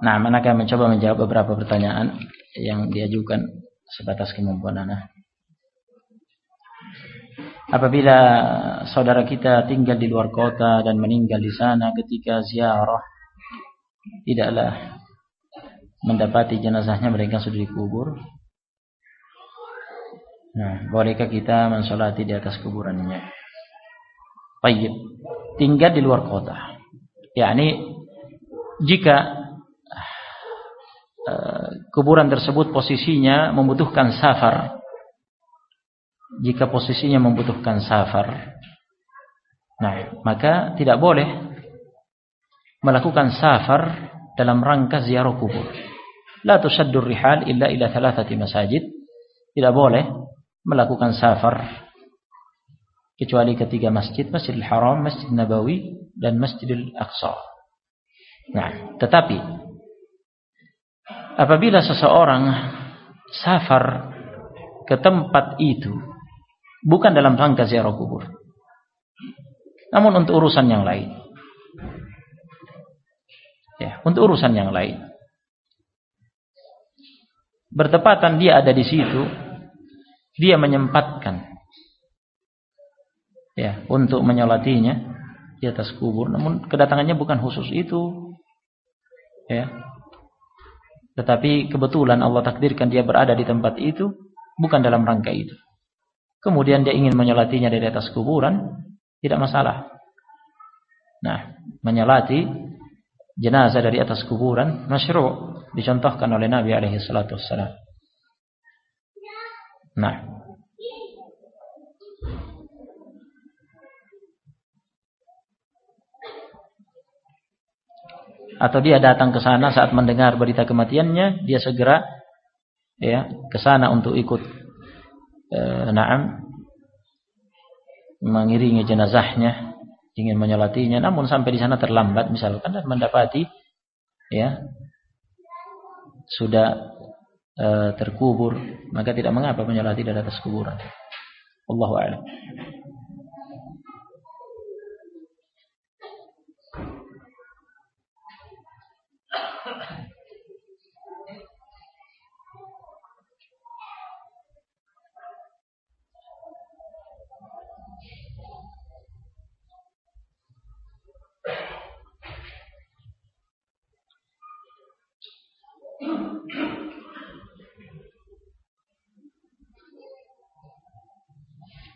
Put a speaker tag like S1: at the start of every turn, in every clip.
S1: Nah, manakah mencoba menjawab beberapa pertanyaan yang diajukan sebatas kemampuan anak. Apabila saudara kita tinggal di luar kota dan meninggal di sana ketika ziarah, tidaklah mendapati jenazahnya mereka sudah dikubur. Nah, bolehkah kita mensolati di atas kuburannya? Baik, tinggal di luar kota. yakni jika uh, kuburan tersebut posisinya membutuhkan safar jika posisinya membutuhkan safar. Nah, maka tidak boleh melakukan safar dalam rangka ziarah kubur. La tusaddur rihal illa ila thalathati masajid. Tidak boleh melakukan safar kecuali ketiga masjid, Masjidil Haram, Masjid Nabawi dan Masjidil Aqsa. Nah, tetapi apabila seseorang safar ke tempat itu bukan dalam rangka ziarah kubur. Namun untuk urusan yang lain. Ya, untuk urusan yang lain. Bertepatan dia ada di situ, dia menyempatkan ya untuk menyolatinya di atas kubur. Namun kedatangannya bukan khusus itu. Ya. Tetapi kebetulan Allah takdirkan dia berada di tempat itu bukan dalam rangka itu kemudian dia ingin menyolatinya dari atas kuburan, tidak masalah. Nah, menyolati jenazah dari atas kuburan masyru' dicontohkan oleh Nabi alaihi salatu. Nah, atau dia datang ke sana saat mendengar berita kematiannya, dia segera ya ke sana untuk ikut eh, naam mengiringi jenazahnya ingin menyolatinya. Namun sampai di sana terlambat misalkan dan mendapati ya sudah e, terkubur. Maka tidak mengapa menyolati di atas kuburan. Allahu a'lam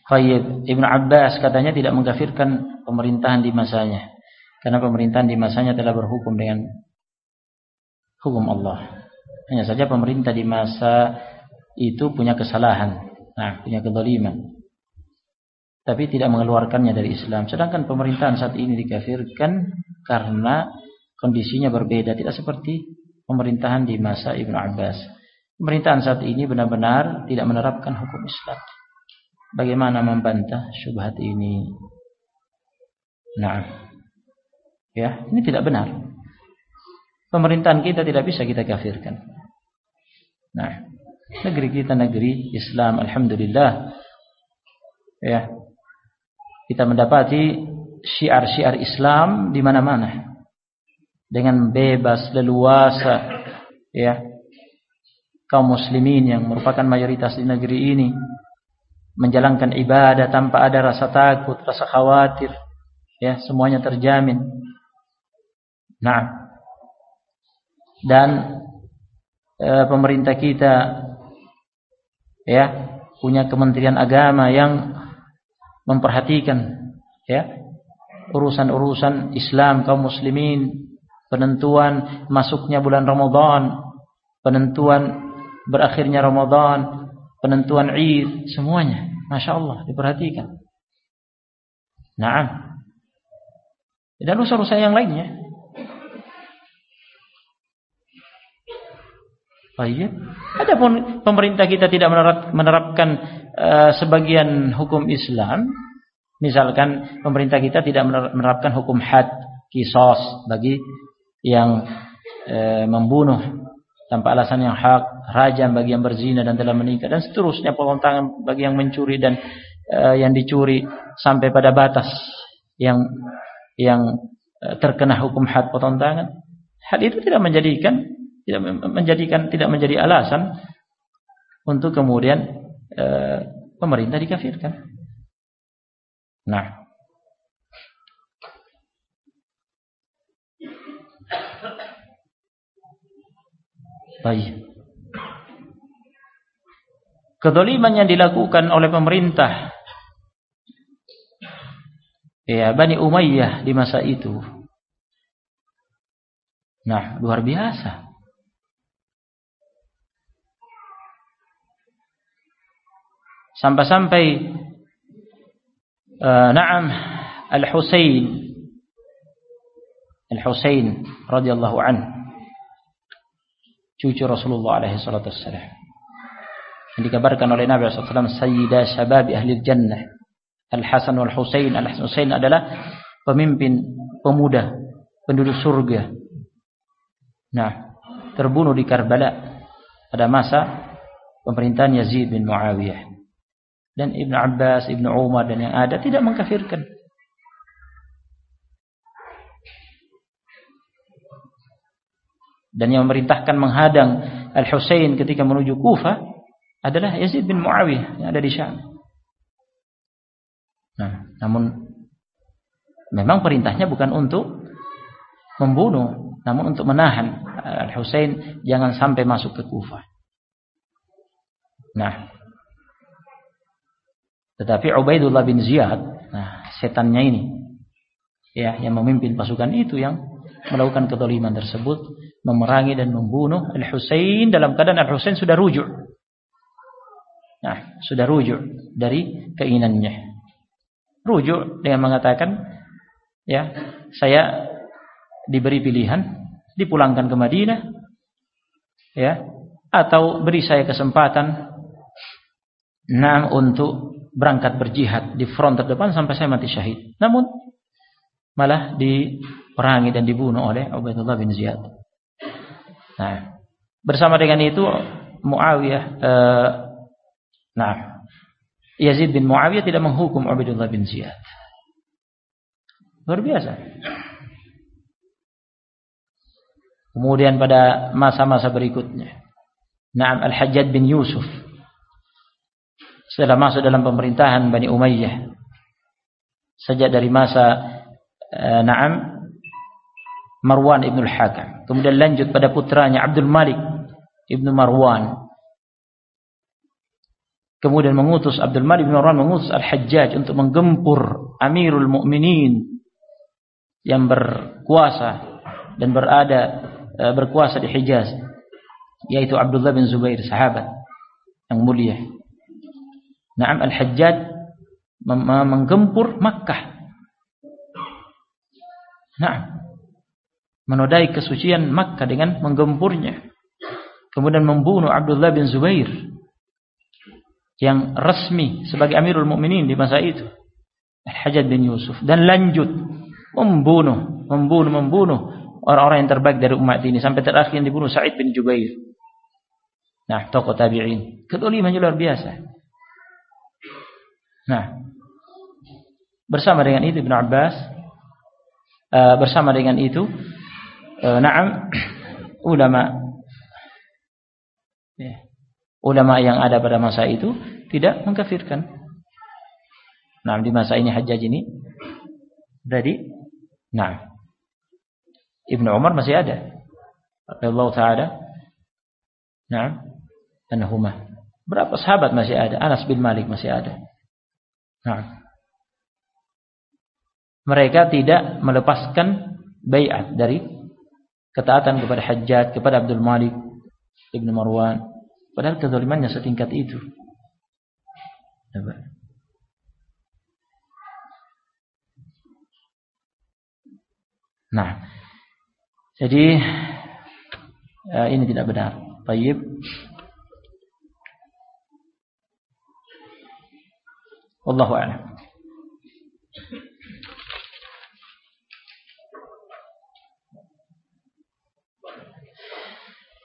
S1: Khayyib Ibnu Abbas katanya tidak mengkafirkan pemerintahan di masanya. Karena pemerintahan di masanya telah berhukum dengan hukum Allah. Hanya saja pemerintah di masa itu punya kesalahan. Nah, punya kedoliman. Tapi tidak mengeluarkannya dari Islam. Sedangkan pemerintahan saat ini dikafirkan karena kondisinya berbeda. Tidak seperti pemerintahan di masa Ibnu Abbas. Pemerintahan saat ini benar-benar tidak menerapkan hukum Islam. Bagaimana membantah syubhat ini? Nah, ya ini tidak benar. Pemerintahan kita tidak bisa kita kafirkan. Nah, negeri kita negeri Islam, alhamdulillah. Ya, kita mendapati syiar-syiar Islam di mana-mana dengan bebas leluasa ya kaum muslimin yang merupakan mayoritas di negeri ini menjalankan ibadah tanpa ada rasa takut, rasa khawatir, ya semuanya terjamin. Nah, dan e, pemerintah kita ya punya Kementerian Agama yang memperhatikan ya urusan-urusan Islam kaum muslimin, penentuan masuknya bulan Ramadan, penentuan berakhirnya Ramadan, penentuan Id, semuanya. Masya Allah, diperhatikan. Nah, dan usaha-usaha yang lainnya. Baik. Adapun pemerintah kita tidak menerapkan uh, sebagian hukum Islam, misalkan pemerintah kita tidak menerapkan hukum had, kisos bagi yang uh, membunuh tanpa alasan yang hak, rajam bagi yang berzina dan telah menikah dan seterusnya potong tangan bagi yang mencuri dan uh, yang dicuri sampai pada batas yang yang uh, terkena hukum had potong tangan. hal itu tidak menjadikan tidak menjadikan tidak menjadi alasan untuk kemudian e, pemerintah dikafirkan. Nah, baik. Kedoliman yang dilakukan oleh pemerintah ya Bani Umayyah di masa itu. Nah, luar biasa. Sampai-sampai uh, Naam Al-Husain Al-Husain radhiyallahu an cucu Rasulullah alaihi salatu wassalam. Yang dikabarkan oleh Nabi SAW Sayyida Syababi Ahli Jannah. Al-Hasan wal Husain. Al-Husain adalah pemimpin pemuda penduduk surga. Nah terbunuh di Karbala pada masa pemerintahan Yazid bin Muawiyah. Dan Ibnu Abbas, Ibnu Umar dan yang ada tidak mengkafirkan. Dan yang memerintahkan menghadang Al-Husain ketika menuju Kufah adalah Yazid bin Muawiyah yang ada di Syam. Nah, namun memang perintahnya bukan untuk membunuh, namun untuk menahan Al-Husain jangan sampai masuk ke Kufah. Nah, tetapi Ubaidullah bin Ziyad, nah setannya ini, ya yang memimpin pasukan itu yang melakukan ketoliman tersebut, memerangi dan membunuh Al Husain dalam keadaan Al Husain sudah rujuk. Nah, sudah rujuk dari keinginannya. Rujuk dengan mengatakan, ya saya diberi pilihan, dipulangkan ke Madinah, ya, atau beri saya kesempatan, nah untuk berangkat berjihad di front terdepan sampai saya mati syahid. Namun malah diperangi dan dibunuh oleh Ubaidullah bin Ziyad. Nah, bersama dengan itu Muawiyah eh, nah Yazid bin Muawiyah tidak menghukum Ubaidullah bin Ziyad. Luar biasa. Kemudian pada masa-masa berikutnya, Naam Al-Hajjaj bin Yusuf setelah masuk dalam pemerintahan Bani Umayyah sejak dari masa uh, Naam Marwan ibn al-Hakam. Kemudian lanjut pada putranya Abdul Malik ibn Marwan. Kemudian mengutus Abdul Malik ibn Marwan mengutus Al-Hajjaj untuk menggempur Amirul Mukminin yang berkuasa dan berada uh, berkuasa di Hijaz yaitu Abdullah bin Zubair sahabat yang mulia. Naam Al-Hajjaj menggempur Makkah. Nah, menodai kesucian Makkah dengan menggempurnya. Kemudian membunuh Abdullah bin Zubair yang resmi sebagai Amirul Mukminin di masa itu. Al-Hajjaj bin Yusuf dan lanjut membunuh, membunuh, membunuh orang-orang yang terbaik dari umat ini sampai terakhir yang dibunuh Sa'id bin Jubair. Nah, tokoh tabi'in. Kedolimannya luar biasa. Nah, bersama dengan itu Ibn Abbas uh, bersama dengan itu na'am ulama ya, ulama yang ada pada masa itu tidak mengkafirkan. Nah, di masa ini Hajjaj ini jadi nah Ibnu Umar masih ada. Allah taala. Nah, anhumah. Berapa sahabat masih ada? Anas bin Malik masih ada. Nah. Mereka tidak melepaskan bayat dari ketaatan kepada Hajjat, kepada Abdul Malik Ibn Marwan. Padahal kezalimannya setingkat itu. Nah, jadi uh, ini tidak benar. Tayyib. Wallahu a'lam.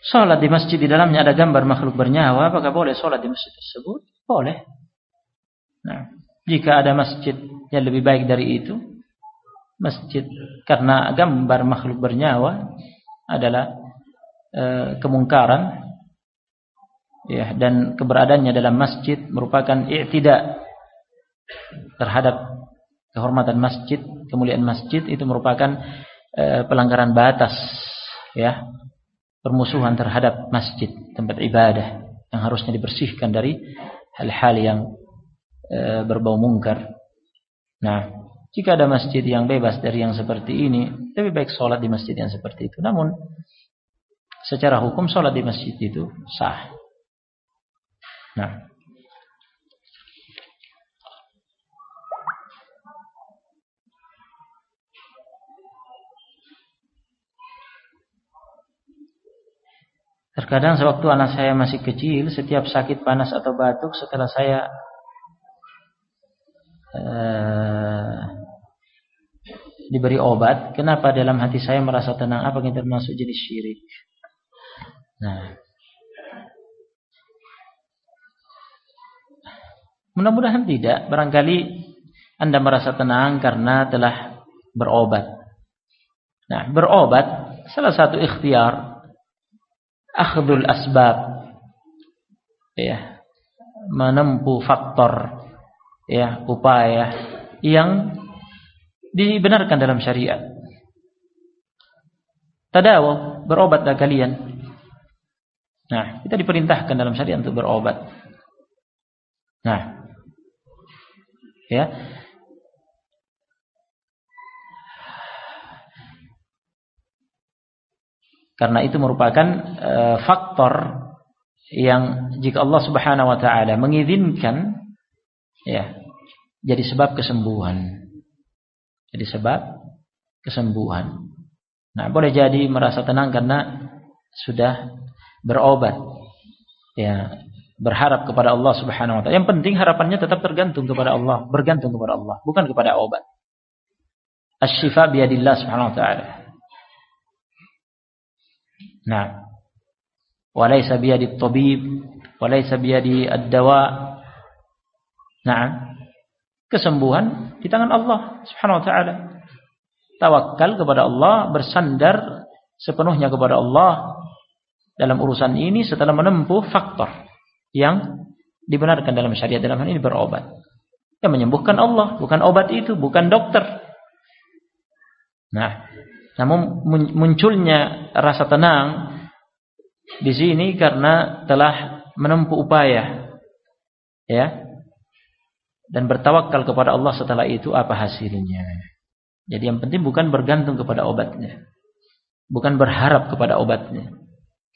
S1: Salat di masjid di dalamnya ada gambar makhluk bernyawa, apakah boleh salat di masjid tersebut? Boleh. Nah, jika ada masjid yang lebih baik dari itu, masjid karena gambar makhluk bernyawa adalah e, kemungkaran ya dan keberadaannya dalam masjid merupakan i'tida terhadap kehormatan masjid, kemuliaan masjid itu merupakan e, pelanggaran batas ya permusuhan terhadap masjid tempat ibadah yang harusnya dibersihkan dari hal-hal yang e, berbau mungkar. Nah, jika ada masjid yang bebas dari yang seperti ini, lebih baik sholat di masjid yang seperti itu. Namun, secara hukum sholat di masjid itu sah. Nah, Terkadang sewaktu anak saya masih kecil, setiap sakit panas atau batuk setelah saya uh, diberi obat, kenapa dalam hati saya merasa tenang? Apa yang termasuk jenis syirik? Nah, mudah-mudahan tidak. Barangkali anda merasa tenang karena telah berobat. Nah, berobat salah satu ikhtiar akhdul asbab ya menempuh faktor ya upaya yang dibenarkan dalam syariat. Tadawu, berobatlah kalian. Nah, kita diperintahkan dalam syariat untuk berobat. Nah, ya. Karena itu merupakan uh, faktor yang jika Allah Subhanahu wa taala mengizinkan ya jadi sebab kesembuhan. Jadi sebab kesembuhan. Nah, boleh jadi merasa tenang karena sudah berobat. Ya, berharap kepada Allah Subhanahu wa taala. Yang penting harapannya tetap tergantung kepada Allah, bergantung kepada Allah, bukan kepada obat. Asy-syifa biyadillah Subhanahu wa taala. Nah, walaysa biyadi tabib, walaysa biyadi ad-dawa. Nah, kesembuhan di tangan Allah Subhanahu wa taala. Tawakal kepada Allah, bersandar sepenuhnya kepada Allah dalam urusan ini setelah menempuh faktor yang dibenarkan dalam syariat dalam hal ini berobat. Yang menyembuhkan Allah, bukan obat itu, bukan dokter. Nah, namun munculnya rasa tenang di sini karena telah menempuh upaya ya dan bertawakal kepada Allah setelah itu apa hasilnya. Jadi yang penting bukan bergantung kepada obatnya. Bukan berharap kepada obatnya,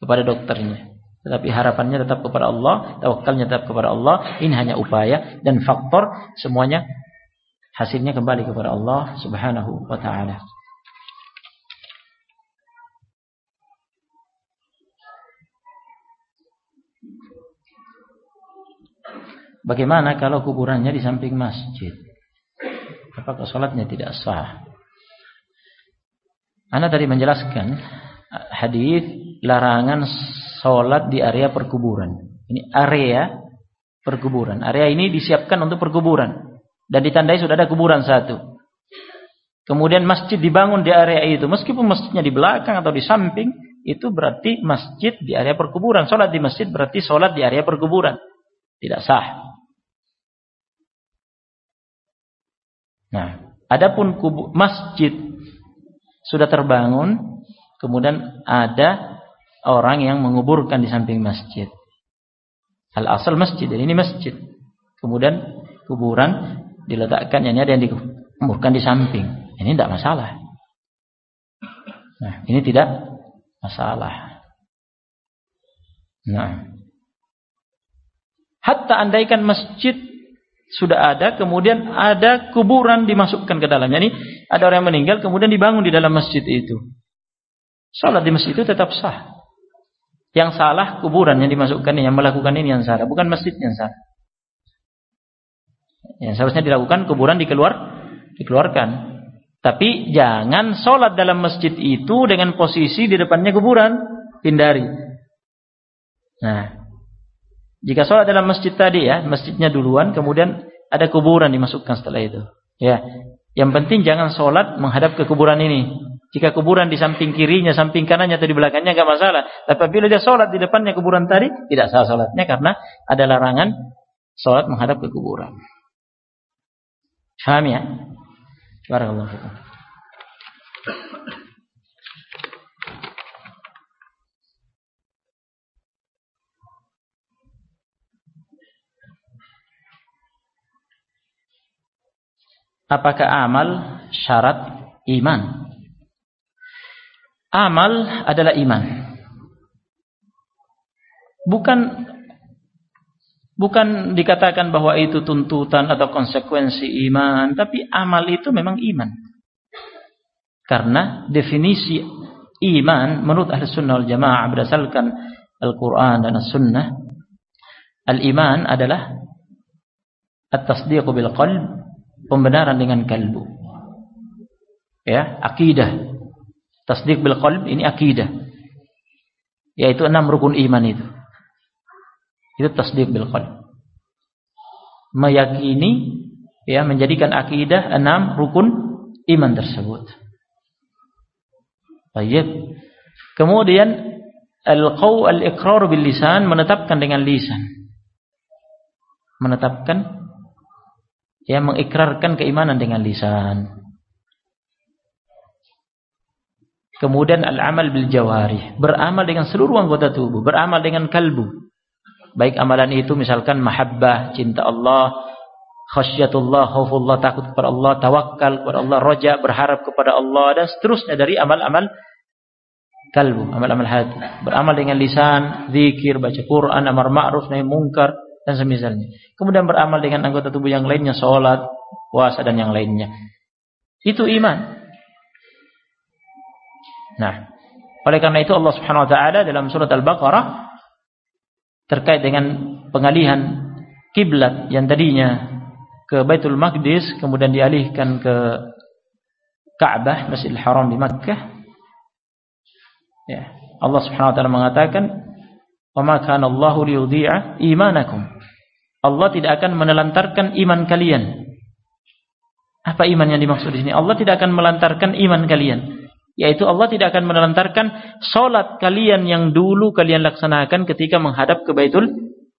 S1: kepada dokternya. Tetapi harapannya tetap kepada Allah, tawakalnya tetap kepada Allah. Ini hanya upaya dan faktor semuanya hasilnya kembali kepada Allah Subhanahu wa taala. Bagaimana kalau kuburannya di samping masjid? Apakah sholatnya tidak sah? Anda tadi menjelaskan hadis larangan sholat di area perkuburan. Ini area perkuburan. Area ini disiapkan untuk perkuburan dan ditandai sudah ada kuburan satu. Kemudian masjid dibangun di area itu, meskipun masjidnya di belakang atau di samping, itu berarti masjid di area perkuburan. Sholat di masjid berarti sholat di area perkuburan. Tidak sah. Nah, adapun kubu, masjid sudah terbangun, kemudian ada orang yang menguburkan di samping masjid. Al asal masjid, dan ini masjid. Kemudian kuburan diletakkan, ini ada yang dikuburkan di samping. Ini tidak masalah. Nah, ini tidak masalah. Nah, hatta andaikan masjid sudah ada, kemudian ada kuburan dimasukkan ke dalamnya. Ini ada orang yang meninggal, kemudian dibangun di dalam masjid itu. Salat di masjid itu tetap sah. Yang salah kuburan yang dimasukkan yang melakukan ini yang salah, bukan masjid yang salah. Yang seharusnya dilakukan kuburan dikeluar, dikeluarkan. Tapi jangan sholat dalam masjid itu dengan posisi di depannya kuburan, hindari. Nah, jika sholat dalam masjid tadi ya, masjidnya duluan, kemudian ada kuburan dimasukkan setelah itu. Ya, yang penting jangan sholat menghadap ke kuburan ini. Jika kuburan di samping kirinya, samping kanannya atau di belakangnya enggak masalah. Tapi bila dia sholat di depannya kuburan tadi, tidak salah sholatnya karena ada larangan sholat menghadap ke kuburan. Paham ya? Barakallahu fikum. Apakah amal syarat iman? Amal adalah iman. Bukan bukan dikatakan bahwa itu tuntutan atau konsekuensi iman, tapi amal itu memang iman. Karena definisi iman menurut ahli sunnah wal jamaah berdasarkan Al-Quran dan As-Sunnah, al-iman adalah at-tasdiq bil qalb, pembenaran dengan kalbu. Ya, akidah Tasdik bil qalb ini akidah. Yaitu enam rukun iman itu. Itu tasdik bil qalb. Meyakini ya menjadikan akidah enam rukun iman tersebut. Baik. Kemudian al-qaw al-iqrar bil lisan menetapkan dengan lisan. Menetapkan ya mengikrarkan keimanan dengan lisan. Kemudian al-amal bil jawari, beramal dengan seluruh anggota tubuh, beramal dengan kalbu. Baik amalan itu misalkan mahabbah, cinta Allah, khasyatullah, khaufullah, takut kepada Allah, tawakal kepada Allah, roja, berharap kepada Allah dan seterusnya dari amal-amal kalbu, amal-amal hati. Beramal dengan lisan, zikir, baca Quran, amar ma'ruf, nahi mungkar dan semisalnya. Kemudian beramal dengan anggota tubuh yang lainnya, salat, puasa dan yang lainnya. Itu iman. Nah, oleh karena itu Allah Subhanahu wa taala dalam surat Al-Baqarah terkait dengan pengalihan kiblat yang tadinya ke Baitul Maqdis kemudian dialihkan ke Ka'bah, Masjidil Haram di Makkah. Ya, Allah Subhanahu wa taala mengatakan, "Wa ma kana Allahu liyudhi'a imanakum." Allah tidak akan menelantarkan iman kalian. Apa iman yang dimaksud di sini? Allah tidak akan melantarkan iman kalian. Yaitu Allah tidak akan menelantarkan solat kalian yang dulu kalian laksanakan ketika menghadap ke Baitul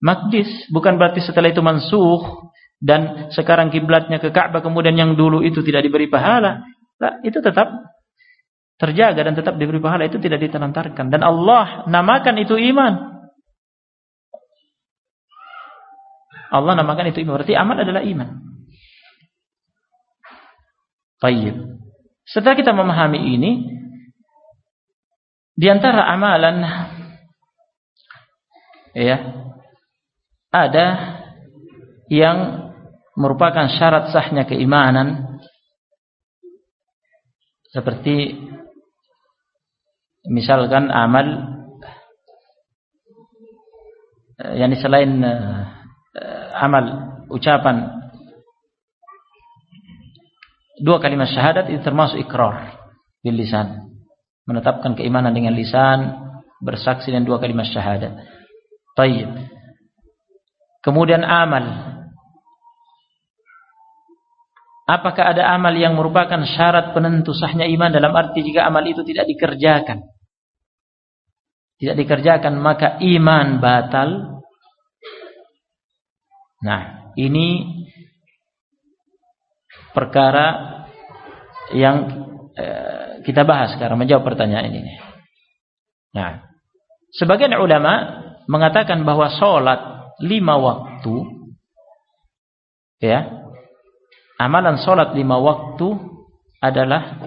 S1: Maqdis. Bukan berarti setelah itu mansuh dan sekarang kiblatnya ke Ka'bah kemudian yang dulu itu tidak diberi pahala. Nah, itu tetap terjaga dan tetap diberi pahala itu tidak ditelantarkan dan Allah namakan itu iman. Allah namakan itu iman. Berarti amal adalah iman. Tayyib. Setelah kita memahami ini, di antara amalan ya ada yang merupakan syarat sahnya keimanan seperti misalkan amal eh, yang selain uh, amal ucapan dua kalimat syahadat itu termasuk ikrar bil lisan. Menetapkan keimanan dengan lisan, bersaksi dengan dua kalimat syahadat. Tayyib. Kemudian amal. Apakah ada amal yang merupakan syarat penentu sahnya iman dalam arti jika amal itu tidak dikerjakan? Tidak dikerjakan maka iman batal. Nah, ini perkara yang eh, kita bahas sekarang menjawab pertanyaan ini. Nah, sebagian ulama mengatakan bahwa sholat lima waktu, ya, amalan sholat lima waktu adalah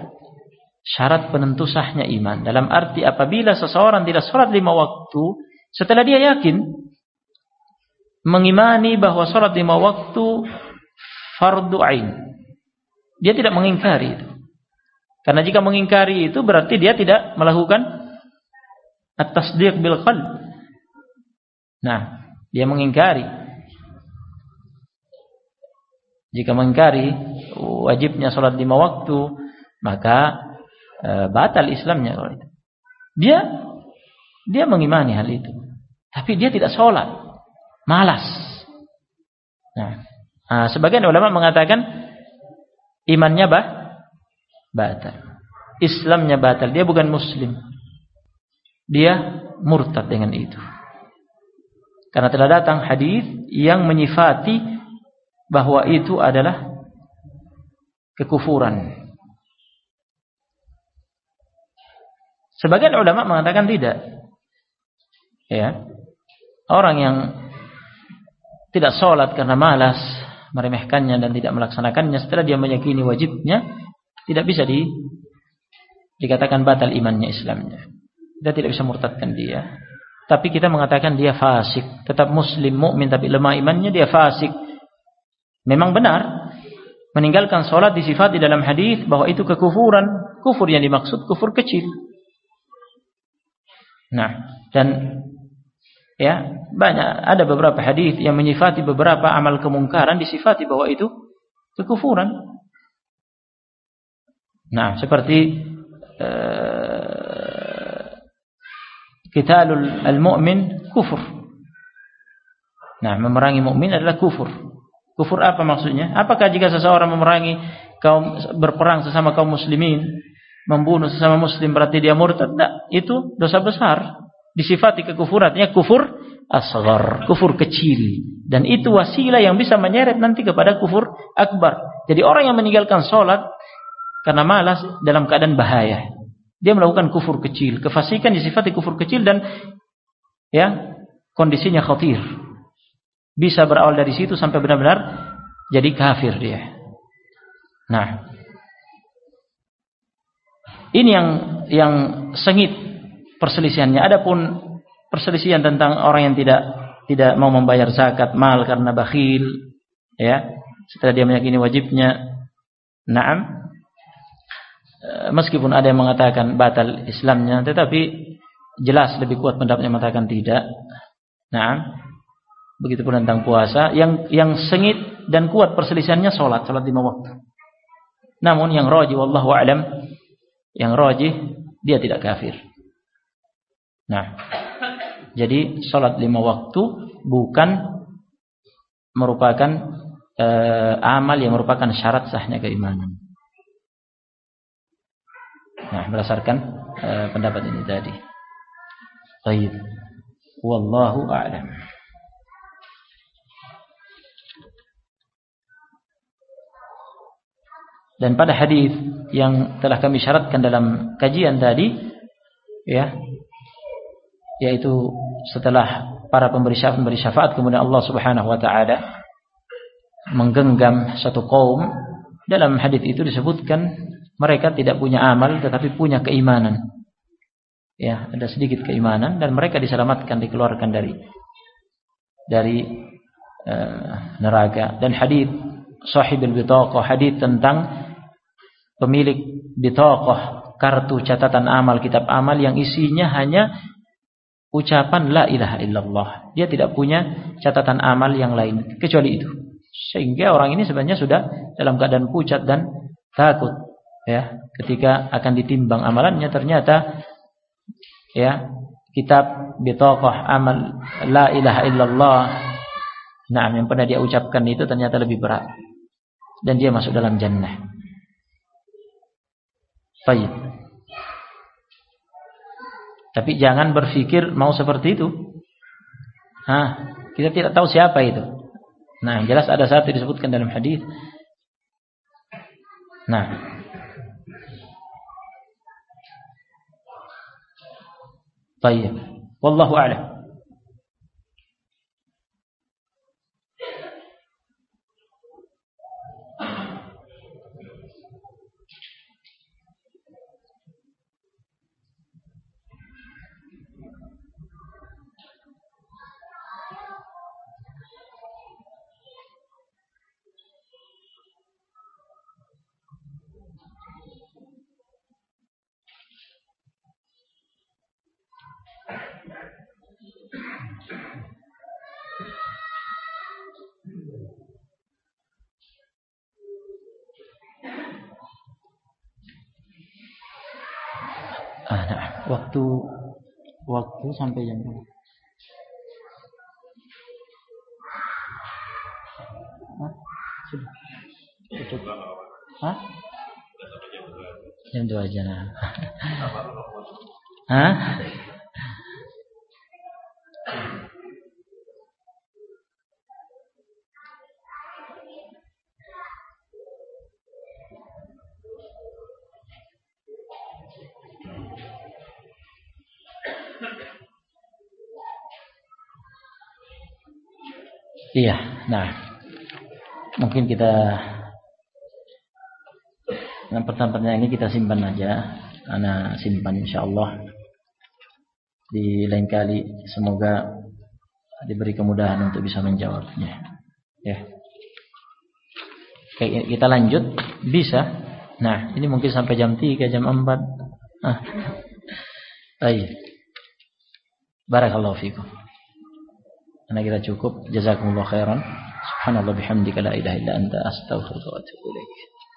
S1: syarat penentu sahnya iman. Dalam arti apabila seseorang tidak sholat lima waktu, setelah dia yakin mengimani bahwa sholat lima waktu fardu ain, dia tidak mengingkari itu. Karena jika mengingkari itu berarti dia tidak melakukan at-tasdiq bil qalb. Nah, dia mengingkari. Jika mengingkari wajibnya sholat lima waktu, maka e, batal Islamnya kalau itu. Dia dia mengimani hal itu, tapi dia tidak sholat, malas. Nah, nah sebagian ulama mengatakan imannya bah batal. Islamnya batal, dia bukan muslim. Dia murtad dengan itu. Karena telah datang hadis yang menyifati bahwa itu adalah kekufuran. Sebagian ulama mengatakan tidak. Ya. Orang yang tidak sholat karena malas, meremehkannya dan tidak melaksanakannya setelah dia meyakini wajibnya, tidak bisa di dikatakan batal imannya Islamnya. Kita tidak bisa murtadkan dia. Tapi kita mengatakan dia fasik, tetap muslim mukmin tapi lemah imannya dia fasik. Memang benar meninggalkan sholat disifat di dalam hadis bahwa itu kekufuran. Kufur yang dimaksud kufur kecil. Nah, dan ya banyak ada beberapa hadis yang menyifati beberapa amal kemungkaran disifati bahwa itu kekufuran. Nah, seperti uh, al-mu'min kufur. Nah, memerangi mukmin adalah kufur. Kufur apa maksudnya? Apakah jika seseorang memerangi kaum berperang sesama kaum muslimin membunuh sesama muslim berarti dia murtad? Tidak, itu dosa besar. Disifati kekufurannya kufur asghar, kufur kecil. Dan itu wasilah yang bisa menyeret nanti kepada kufur akbar. Jadi orang yang meninggalkan sholat karena malas dalam keadaan bahaya. Dia melakukan kufur kecil. Kefasikan disifati kufur kecil dan ya kondisinya khatir. Bisa berawal dari situ sampai benar-benar jadi kafir dia. Nah, ini yang yang sengit perselisihannya. Adapun perselisihan tentang orang yang tidak tidak mau membayar zakat mal karena bakhil, ya, setelah dia meyakini wajibnya, naam. Eh, meskipun ada yang mengatakan batal Islamnya, tetapi jelas lebih kuat pendapatnya mengatakan tidak. Nah, begitu pun tentang puasa. Yang yang sengit dan kuat perselisihannya sholat, sholat lima waktu. Namun yang roji, wallahu alam, yang rojih dia tidak kafir. Nah, jadi sholat lima waktu bukan merupakan uh, amal yang merupakan syarat sahnya keimanan. Nah, berdasarkan uh, pendapat ini tadi. Baik. Wallahu a'lam. Dan pada hadis yang telah kami syaratkan dalam kajian tadi ya yaitu setelah para pemberi syafaat memberi syafaat kemudian Allah Subhanahu wa taala menggenggam satu kaum. Dalam hadis itu disebutkan mereka tidak punya amal tetapi punya keimanan. Ya ada sedikit keimanan dan mereka diselamatkan dikeluarkan dari dari uh, neraka. Dan hadis sahih al-bitaqah hadis tentang pemilik bitaqah kartu catatan amal kitab amal yang isinya hanya ucapan la ilaha illallah. Dia tidak punya catatan amal yang lain kecuali itu. Sehingga orang ini sebenarnya sudah dalam keadaan pucat dan takut ya ketika akan ditimbang amalannya ternyata ya kitab bitaqah amal la ilaha illallah nah yang pernah dia ucapkan itu ternyata lebih berat dan dia masuk dalam jannah Baik. Tapi jangan berpikir mau seperti itu. Hah, kita tidak tahu siapa itu. Nah, jelas ada satu disebutkan dalam hadis. Nah, Baik. Wallahu a'lam. Ah, nah, waktu waktu sampai jam berapa? Hah? Sudah. Cukup. Hah? Jam 2 aja nah. Hah? Iya, nah mungkin kita yang pertanyaan ini kita simpan aja, Ana simpan insya Allah di lain kali semoga diberi kemudahan untuk bisa menjawabnya. Ya. Oke, kita lanjut bisa. Nah, ini mungkin sampai jam 3, jam 4. Ah. Baik. Barakallahu fikum. Karena kita cukup. Jazakumullah khairan. Subhanallah bihamdika la ilaha illa anta astaghfiruka wa atubu ilaik.